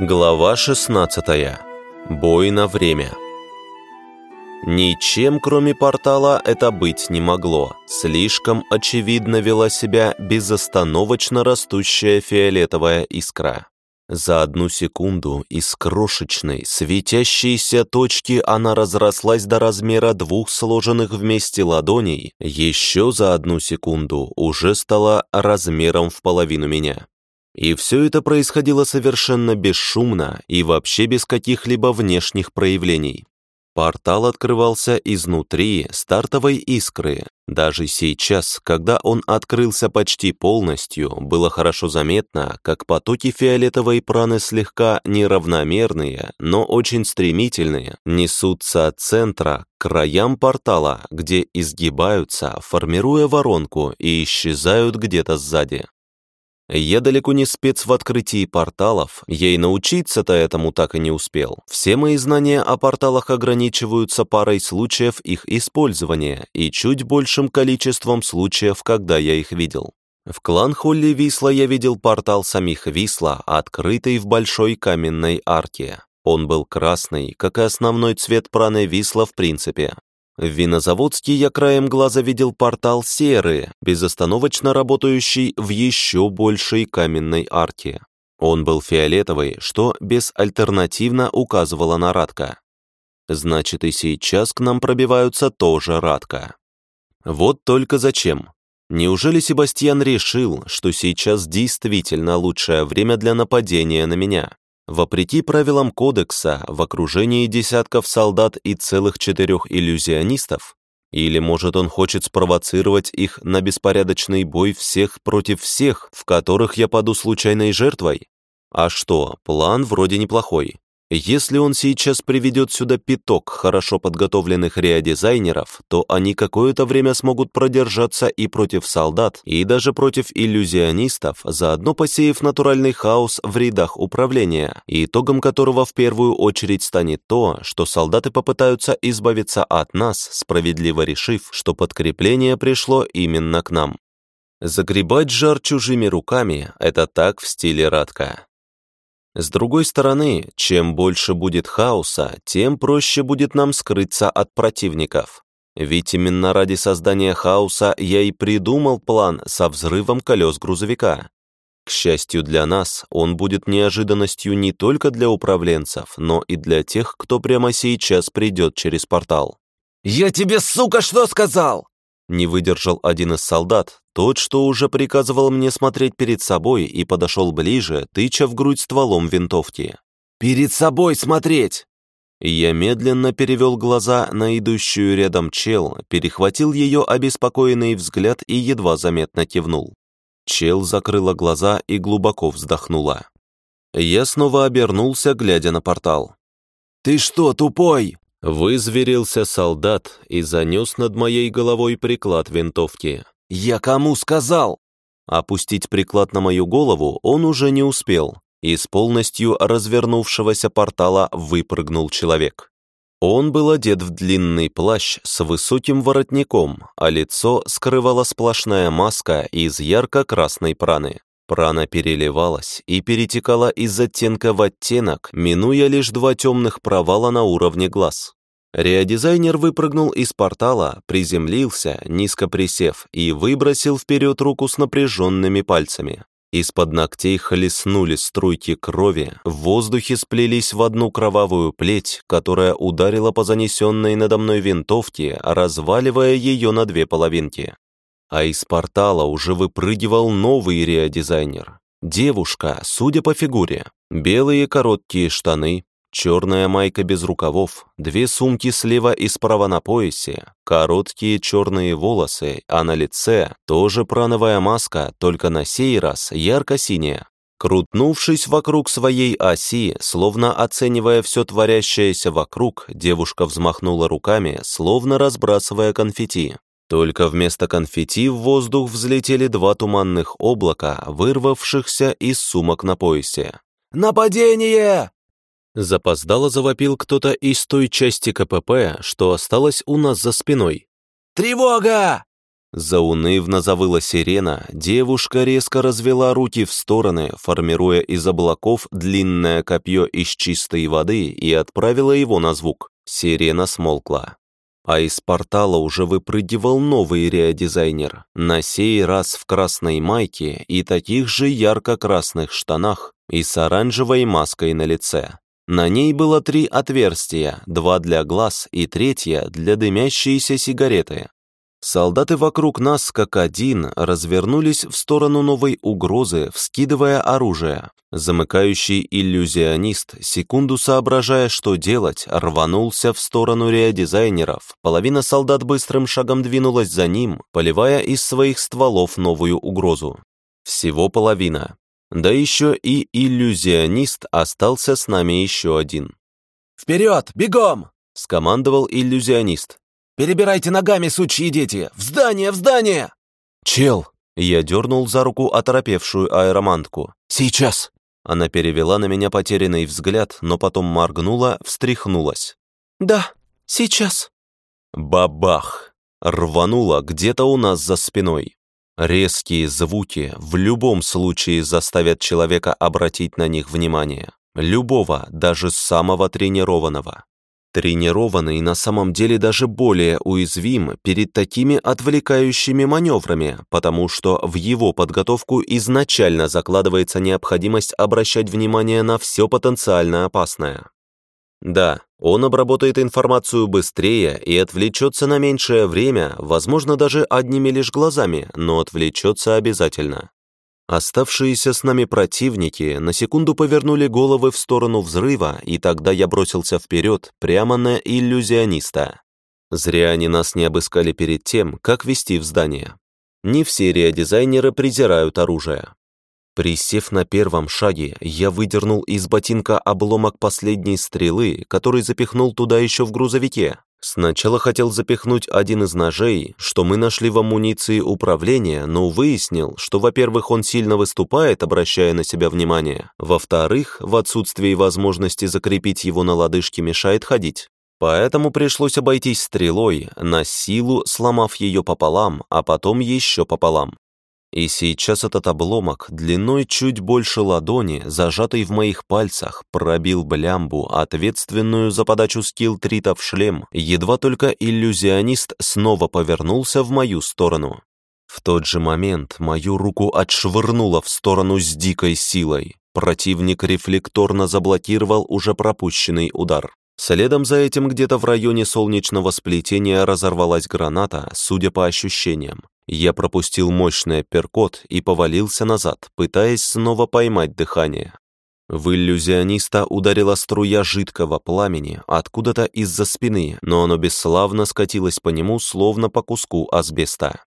Глава 16. Бой на время. Ничем, кроме портала, это быть не могло. Слишком очевидно вела себя безостановочно растущая фиолетовая искра. За одну секунду из крошечной, светящейся точки она разрослась до размера двух сложенных вместе ладоней, еще за одну секунду уже стала размером в половину меня. И все это происходило совершенно бесшумно и вообще без каких-либо внешних проявлений. Портал открывался изнутри стартовой искры. Даже сейчас, когда он открылся почти полностью, было хорошо заметно, как потоки фиолетовой праны слегка неравномерные, но очень стремительные, несутся от центра к краям портала, где изгибаются, формируя воронку и исчезают где-то сзади. Я далеко не спец в открытии порталов, я и научиться-то этому так и не успел. Все мои знания о порталах ограничиваются парой случаев их использования и чуть большим количеством случаев, когда я их видел. В клан Холли Висла я видел портал самих Висла, открытый в большой каменной арке. Он был красный, как и основной цвет праны Висла в принципе. В Винозаводске я краем глаза видел портал серый, безостановочно работающий в еще большей каменной арке. Он был фиолетовый, что безальтернативно указывало на Радка. Значит, и сейчас к нам пробиваются тоже Радка. Вот только зачем? Неужели Себастьян решил, что сейчас действительно лучшее время для нападения на меня? Вопреки правилам кодекса, в окружении десятков солдат и целых четырех иллюзионистов? Или, может, он хочет спровоцировать их на беспорядочный бой всех против всех, в которых я паду случайной жертвой? А что, план вроде неплохой. Если он сейчас приведет сюда пяток хорошо подготовленных реодизайнеров, то они какое-то время смогут продержаться и против солдат, и даже против иллюзионистов, заодно посеяв натуральный хаос в рядах управления, итогом которого в первую очередь станет то, что солдаты попытаются избавиться от нас, справедливо решив, что подкрепление пришло именно к нам. Загребать жар чужими руками – это так в стиле Радка. С другой стороны, чем больше будет хаоса, тем проще будет нам скрыться от противников. Ведь именно ради создания хаоса я и придумал план со взрывом колес грузовика. К счастью для нас, он будет неожиданностью не только для управленцев, но и для тех, кто прямо сейчас придет через портал. «Я тебе, сука, что сказал?» Не выдержал один из солдат, тот, что уже приказывал мне смотреть перед собой и подошел ближе, тыча в грудь стволом винтовки. «Перед собой смотреть!» Я медленно перевел глаза на идущую рядом чел, перехватил ее обеспокоенный взгляд и едва заметно кивнул. Чел закрыла глаза и глубоко вздохнула. Я снова обернулся, глядя на портал. «Ты что, тупой?» Вызверился солдат и занес над моей головой приклад винтовки. «Я кому сказал?» Опустить приклад на мою голову он уже не успел. Из полностью развернувшегося портала выпрыгнул человек. Он был одет в длинный плащ с высоким воротником, а лицо скрывала сплошная маска из ярко-красной праны. Прана переливалась и перетекала из оттенка в оттенок, минуя лишь два темных провала на уровне глаз. Реодизайнер выпрыгнул из портала, приземлился, низко присев, и выбросил вперед руку с напряженными пальцами. Из-под ногтей хлестнули струйки крови, в воздухе сплелись в одну кровавую плеть, которая ударила по занесенной надо мной винтовке, разваливая ее на две половинки. А из портала уже выпрыгивал новый реодизайнер. Девушка, судя по фигуре. Белые короткие штаны, черная майка без рукавов, две сумки слева и справа на поясе, короткие черные волосы, а на лице тоже прановая маска, только на сей раз ярко-синяя. Крутнувшись вокруг своей оси, словно оценивая все творящееся вокруг, девушка взмахнула руками, словно разбрасывая конфетти. Только вместо конфетти в воздух взлетели два туманных облака, вырвавшихся из сумок на поясе. «Нападение!» Запоздало завопил кто-то из той части КПП, что осталось у нас за спиной. «Тревога!» Заунывно завыла сирена, девушка резко развела руки в стороны, формируя из облаков длинное копье из чистой воды и отправила его на звук. Сирена смолкла. А из портала уже выпрыгивал новый реодизайнер, на сей раз в красной майке и таких же ярко-красных штанах и с оранжевой маской на лице. На ней было три отверстия, два для глаз и третье для дымящейся сигареты. Солдаты вокруг нас, как один, развернулись в сторону новой угрозы, вскидывая оружие. Замыкающий иллюзионист, секунду соображая, что делать, рванулся в сторону реодизайнеров. Половина солдат быстрым шагом двинулась за ним, поливая из своих стволов новую угрозу. Всего половина. Да еще и иллюзионист остался с нами еще один. «Вперед! Бегом!» — скомандовал иллюзионист. «Перебирайте ногами, сучьи дети! В здание, в здание!» «Чел!» Я дернул за руку оторопевшую аэромантку. «Сейчас!» Она перевела на меня потерянный взгляд, но потом моргнула, встряхнулась. «Да, сейчас!» Бабах! Рванула где-то у нас за спиной. Резкие звуки в любом случае заставят человека обратить на них внимание. Любого, даже самого тренированного. Тренированный на самом деле даже более уязвим перед такими отвлекающими маневрами, потому что в его подготовку изначально закладывается необходимость обращать внимание на все потенциально опасное. Да, он обработает информацию быстрее и отвлечется на меньшее время, возможно, даже одними лишь глазами, но отвлечется обязательно. Оставшиеся с нами противники на секунду повернули головы в сторону взрыва, и тогда я бросился вперед, прямо на иллюзиониста. Зря они нас не обыскали перед тем, как вести в здание. Не все реодизайнеры презирают оружие. Присев на первом шаге, я выдернул из ботинка обломок последней стрелы, который запихнул туда еще в грузовике. Сначала хотел запихнуть один из ножей, что мы нашли в амуниции управления, но выяснил, что, во-первых, он сильно выступает, обращая на себя внимание, во-вторых, в отсутствии возможности закрепить его на лодыжке мешает ходить. Поэтому пришлось обойтись стрелой, на силу сломав ее пополам, а потом еще пополам. И сейчас этот обломок, длиной чуть больше ладони, зажатый в моих пальцах, пробил блямбу, ответственную за подачу скилл-трита в шлем, едва только иллюзионист снова повернулся в мою сторону. В тот же момент мою руку отшвырнуло в сторону с дикой силой. Противник рефлекторно заблокировал уже пропущенный удар. Следом за этим где-то в районе солнечного сплетения разорвалась граната, судя по ощущениям. Я пропустил мощный перкот и повалился назад, пытаясь снова поймать дыхание. В иллюзиониста ударила струя жидкого пламени откуда-то из-за спины, но оно бесславно скатилось по нему, словно по куску асбеста.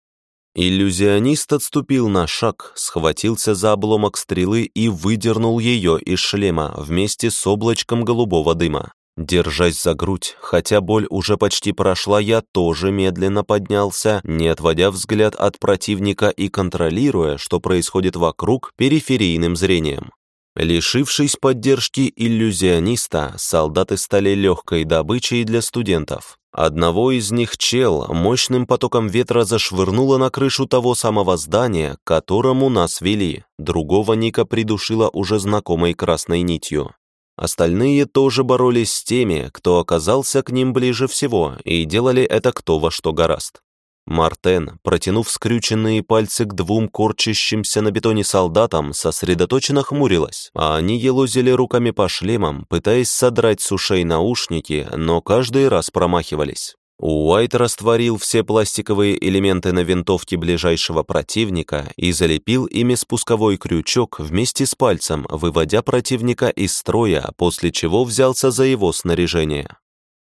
Иллюзионист отступил на шаг, схватился за обломок стрелы и выдернул ее из шлема вместе с облачком голубого дыма. Держась за грудь, хотя боль уже почти прошла, я тоже медленно поднялся, не отводя взгляд от противника и контролируя, что происходит вокруг периферийным зрением. Лишившись поддержки иллюзиониста, солдаты стали легкой добычей для студентов. Одного из них чел мощным потоком ветра зашвырнуло на крышу того самого здания, которому нас вели, другого Ника придушила уже знакомой красной нитью. Остальные тоже боролись с теми, кто оказался к ним ближе всего, и делали это кто во что гораст. Мартен, протянув скрюченные пальцы к двум корчащимся на бетоне солдатам, сосредоточенно хмурилась, а они елозили руками по шлемам, пытаясь содрать с ушей наушники, но каждый раз промахивались. Уайт растворил все пластиковые элементы на винтовке ближайшего противника и залепил ими спусковой крючок вместе с пальцем, выводя противника из строя, после чего взялся за его снаряжение.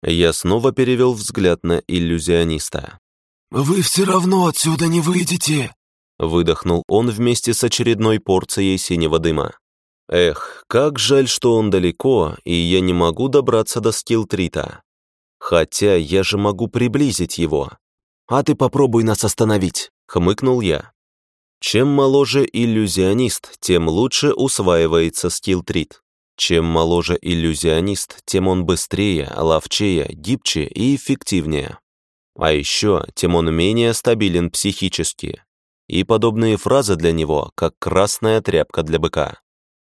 Я снова перевел взгляд на иллюзиониста. «Вы все равно отсюда не выйдете!» Выдохнул он вместе с очередной порцией синего дыма. Эх, как жаль, что он далеко, и я не могу добраться до скилл-трита. Хотя я же могу приблизить его. А ты попробуй нас остановить, хмыкнул я. Чем моложе иллюзионист, тем лучше усваивается скилл-трит. Чем моложе иллюзионист, тем он быстрее, ловчее, гибче и эффективнее. А еще Тимон менее стабилен психически. И подобные фразы для него, как красная тряпка для быка.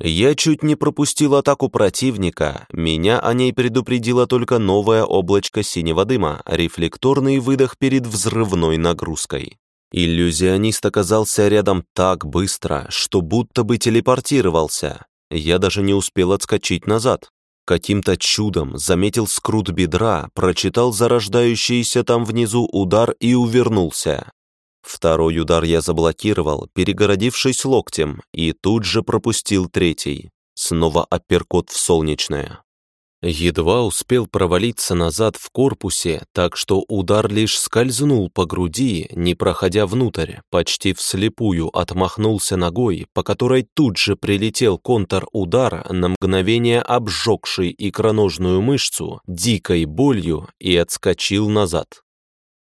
Я чуть не пропустил атаку противника, меня о ней предупредило только новое облачко синего дыма, рефлекторный выдох перед взрывной нагрузкой. Иллюзионист оказался рядом так быстро, что будто бы телепортировался. Я даже не успел отскочить назад. Каким-то чудом заметил скрут бедра, прочитал зарождающийся там внизу удар и увернулся. Второй удар я заблокировал, перегородившись локтем, и тут же пропустил третий. Снова апперкот в солнечное. Едва успел провалиться назад в корпусе, так что удар лишь скользнул по груди, не проходя внутрь, почти вслепую отмахнулся ногой, по которой тут же прилетел контр-удар, на мгновение обжегший икроножную мышцу дикой болью и отскочил назад.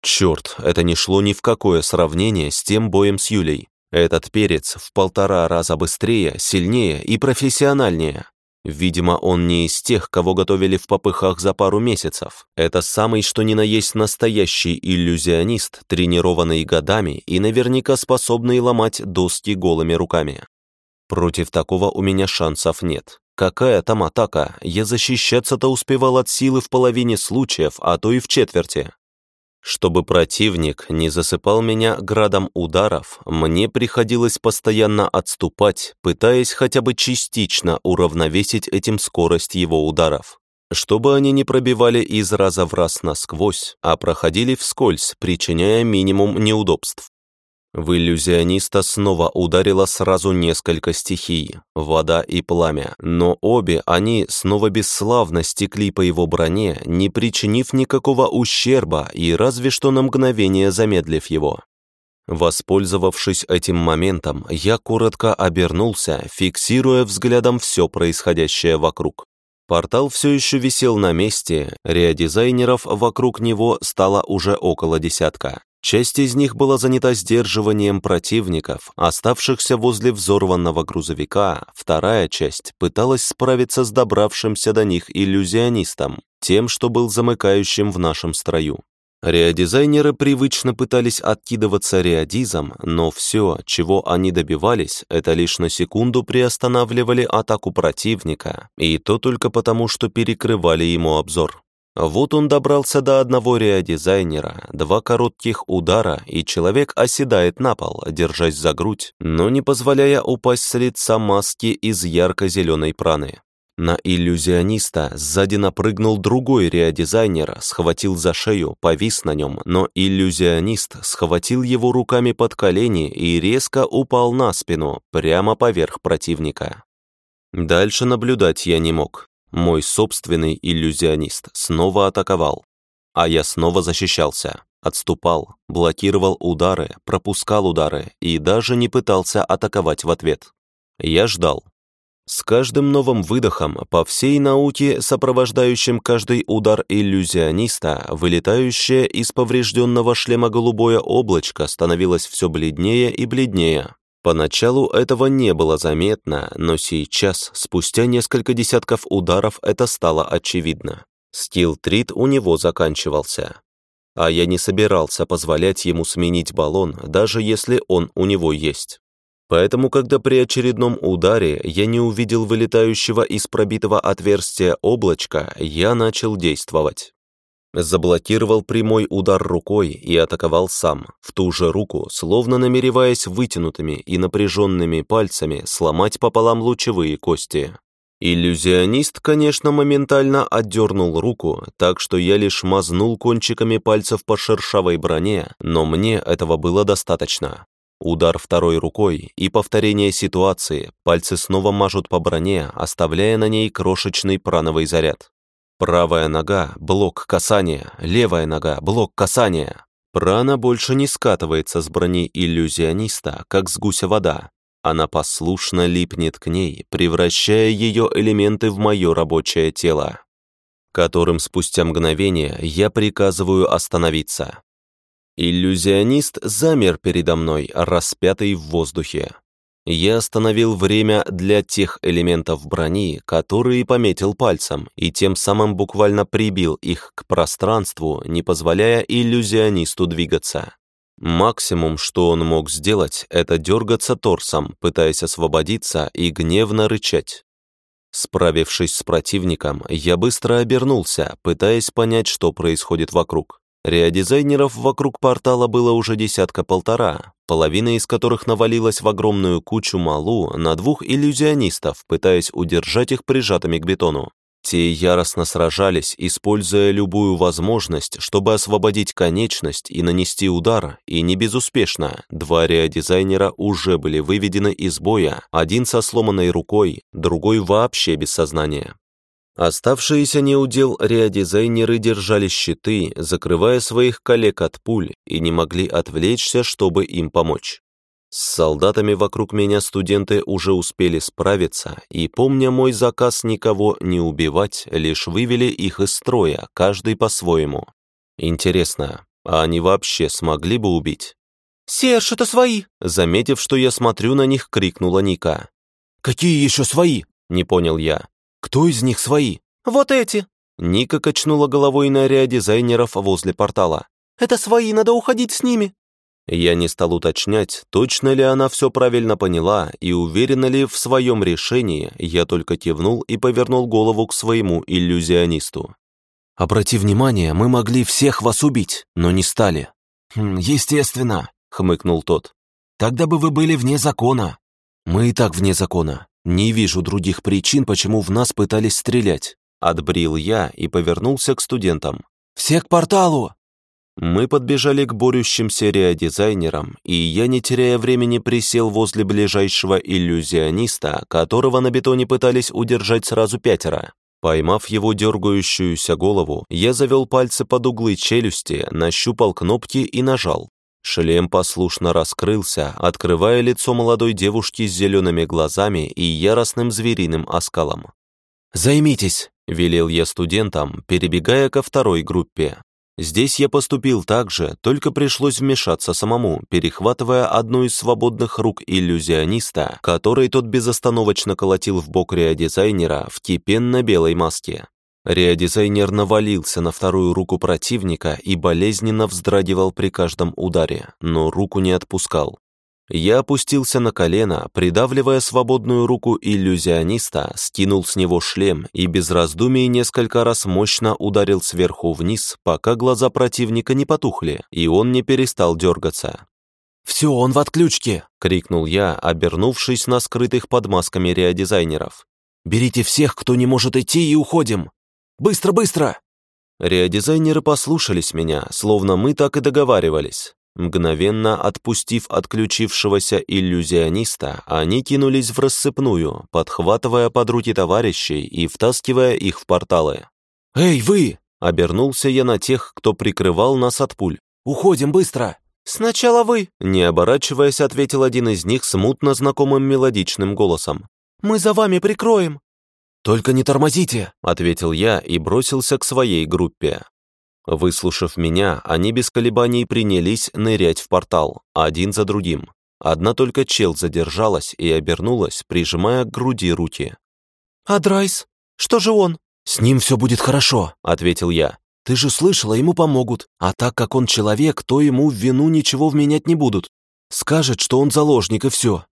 Черт, это не шло ни в какое сравнение с тем боем с Юлей. Этот перец в полтора раза быстрее, сильнее и профессиональнее. Видимо, он не из тех, кого готовили в попыхах за пару месяцев. Это самый что ни на есть настоящий иллюзионист, тренированный годами и наверняка способный ломать доски голыми руками. Против такого у меня шансов нет. Какая там атака? Я защищаться-то успевал от силы в половине случаев, а то и в четверти. Чтобы противник не засыпал меня градом ударов, мне приходилось постоянно отступать, пытаясь хотя бы частично уравновесить этим скорость его ударов. Чтобы они не пробивали из раза в раз насквозь, а проходили вскользь, причиняя минимум неудобств. В иллюзиониста снова ударило сразу несколько стихий – вода и пламя, но обе они снова бесславно стекли по его броне, не причинив никакого ущерба и разве что на мгновение замедлив его. Воспользовавшись этим моментом, я коротко обернулся, фиксируя взглядом все происходящее вокруг. Портал все еще висел на месте, реодизайнеров вокруг него стало уже около десятка. Часть из них была занята сдерживанием противников, оставшихся возле взорванного грузовика, вторая часть пыталась справиться с добравшимся до них иллюзионистом, тем, что был замыкающим в нашем строю. Реодизайнеры привычно пытались откидываться реодизом, но все, чего они добивались, это лишь на секунду приостанавливали атаку противника, и то только потому, что перекрывали ему обзор. Вот он добрался до одного реодизайнера, два коротких удара, и человек оседает на пол, держась за грудь, но не позволяя упасть с лица маски из ярко-зеленой праны. На иллюзиониста сзади напрыгнул другой реодизайнер, схватил за шею, повис на нем, но иллюзионист схватил его руками под колени и резко упал на спину, прямо поверх противника. Дальше наблюдать я не мог. Мой собственный иллюзионист снова атаковал, а я снова защищался, отступал, блокировал удары, пропускал удары и даже не пытался атаковать в ответ. Я ждал. С каждым новым выдохом по всей науке, сопровождающим каждый удар иллюзиониста, вылетающее из поврежденного шлема голубое облачко становилось все бледнее и бледнее. Поначалу этого не было заметно, но сейчас, спустя несколько десятков ударов, это стало очевидно. Скилл-трит у него заканчивался. А я не собирался позволять ему сменить баллон, даже если он у него есть. Поэтому, когда при очередном ударе я не увидел вылетающего из пробитого отверстия облачка, я начал действовать. Заблокировал прямой удар рукой и атаковал сам, в ту же руку, словно намереваясь вытянутыми и напряженными пальцами сломать пополам лучевые кости. Иллюзионист, конечно, моментально отдернул руку, так что я лишь мазнул кончиками пальцев по шершавой броне, но мне этого было достаточно. Удар второй рукой и повторение ситуации, пальцы снова мажут по броне, оставляя на ней крошечный прановый заряд. Правая нога – блок касания, левая нога – блок касания. Прана больше не скатывается с брони иллюзиониста, как с гуся вода. Она послушно липнет к ней, превращая ее элементы в мое рабочее тело, которым спустя мгновение я приказываю остановиться. Иллюзионист замер передо мной, распятый в воздухе. Я остановил время для тех элементов брони, которые пометил пальцем, и тем самым буквально прибил их к пространству, не позволяя иллюзионисту двигаться. Максимум, что он мог сделать, это дергаться торсом, пытаясь освободиться и гневно рычать. Справившись с противником, я быстро обернулся, пытаясь понять, что происходит вокруг. Реодизайнеров вокруг портала было уже десятка-полтора, половина из которых навалилась в огромную кучу малу на двух иллюзионистов, пытаясь удержать их прижатыми к бетону. Те яростно сражались, используя любую возможность, чтобы освободить конечность и нанести удар, и не безуспешно. Два реодизайнера уже были выведены из боя, один со сломанной рукой, другой вообще без сознания. Оставшиеся неудел реодизайнеры держали щиты, закрывая своих коллег от пуль, и не могли отвлечься, чтобы им помочь. С солдатами вокруг меня студенты уже успели справиться, и, помня мой заказ никого не убивать, лишь вывели их из строя, каждый по-своему. Интересно, а они вообще смогли бы убить? «Серж, это свои!» Заметив, что я смотрю на них, крикнула Ника. «Какие еще свои?» Не понял я. «Кто из них свои?» «Вот эти!» Ника качнула головой на дизайнеров возле портала. «Это свои, надо уходить с ними!» Я не стал уточнять, точно ли она все правильно поняла и уверена ли в своем решении, я только кивнул и повернул голову к своему иллюзионисту. «Обрати внимание, мы могли всех вас убить, но не стали». «Хм, «Естественно», — хмыкнул тот. «Тогда бы вы были вне закона». «Мы и так вне закона. Не вижу других причин, почему в нас пытались стрелять». Отбрил я и повернулся к студентам. «Все к порталу!» Мы подбежали к борющимся реодизайнерам, и я, не теряя времени, присел возле ближайшего иллюзиониста, которого на бетоне пытались удержать сразу пятеро. Поймав его дергающуюся голову, я завел пальцы под углы челюсти, нащупал кнопки и нажал. Шлем послушно раскрылся, открывая лицо молодой девушки с зелеными глазами и яростным звериным оскалом. «Займитесь», — велел я студентам, перебегая ко второй группе. Здесь я поступил так же, только пришлось вмешаться самому, перехватывая одну из свободных рук иллюзиониста, которой тот безостановочно колотил в бок реодизайнера в кипенно-белой маске. Реодизайнер навалился на вторую руку противника и болезненно вздрагивал при каждом ударе, но руку не отпускал. Я опустился на колено, придавливая свободную руку иллюзиониста, скинул с него шлем и без раздумий несколько раз мощно ударил сверху вниз, пока глаза противника не потухли, и он не перестал дергаться. «Все, он в отключке!» — крикнул я, обернувшись на скрытых под масками реодизайнеров. «Берите всех, кто не может идти, и уходим! Быстро, быстро!» Реодизайнеры послушались меня, словно мы так и договаривались. Мгновенно отпустив отключившегося иллюзиониста, они кинулись в рассыпную, подхватывая под руки товарищей и втаскивая их в порталы. «Эй, вы!» — обернулся я на тех, кто прикрывал нас от пуль. «Уходим быстро!» «Сначала вы!» — не оборачиваясь, ответил один из них смутно знакомым мелодичным голосом. «Мы за вами прикроем!» «Только не тормозите!» — ответил я и бросился к своей группе. Выслушав меня, они без колебаний принялись нырять в портал, один за другим. Одна только чел задержалась и обернулась, прижимая к груди руки. «А Драйс? Что же он?» «С ним все будет хорошо», — ответил я. «Ты же слышала, ему помогут. А так как он человек, то ему в вину ничего вменять не будут. Скажет, что он заложник, и все».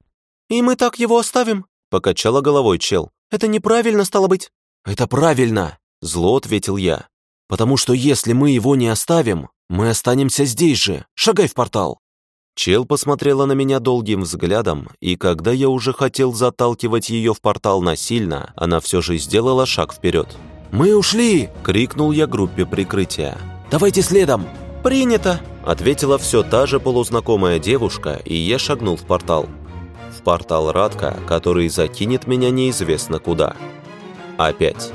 «И мы так его оставим?» — покачала головой чел. «Это неправильно стало быть». «Это правильно», — зло ответил я. Потому что если мы его не оставим, мы останемся здесь же. Шагай в портал!» Чел посмотрела на меня долгим взглядом, и когда я уже хотел заталкивать ее в портал насильно, она все же сделала шаг вперед. «Мы ушли!» — крикнул я группе прикрытия. «Давайте следом!» «Принято!» — ответила все та же полузнакомая девушка, и я шагнул в портал. Портал Радка, который закинет меня неизвестно куда. Опять.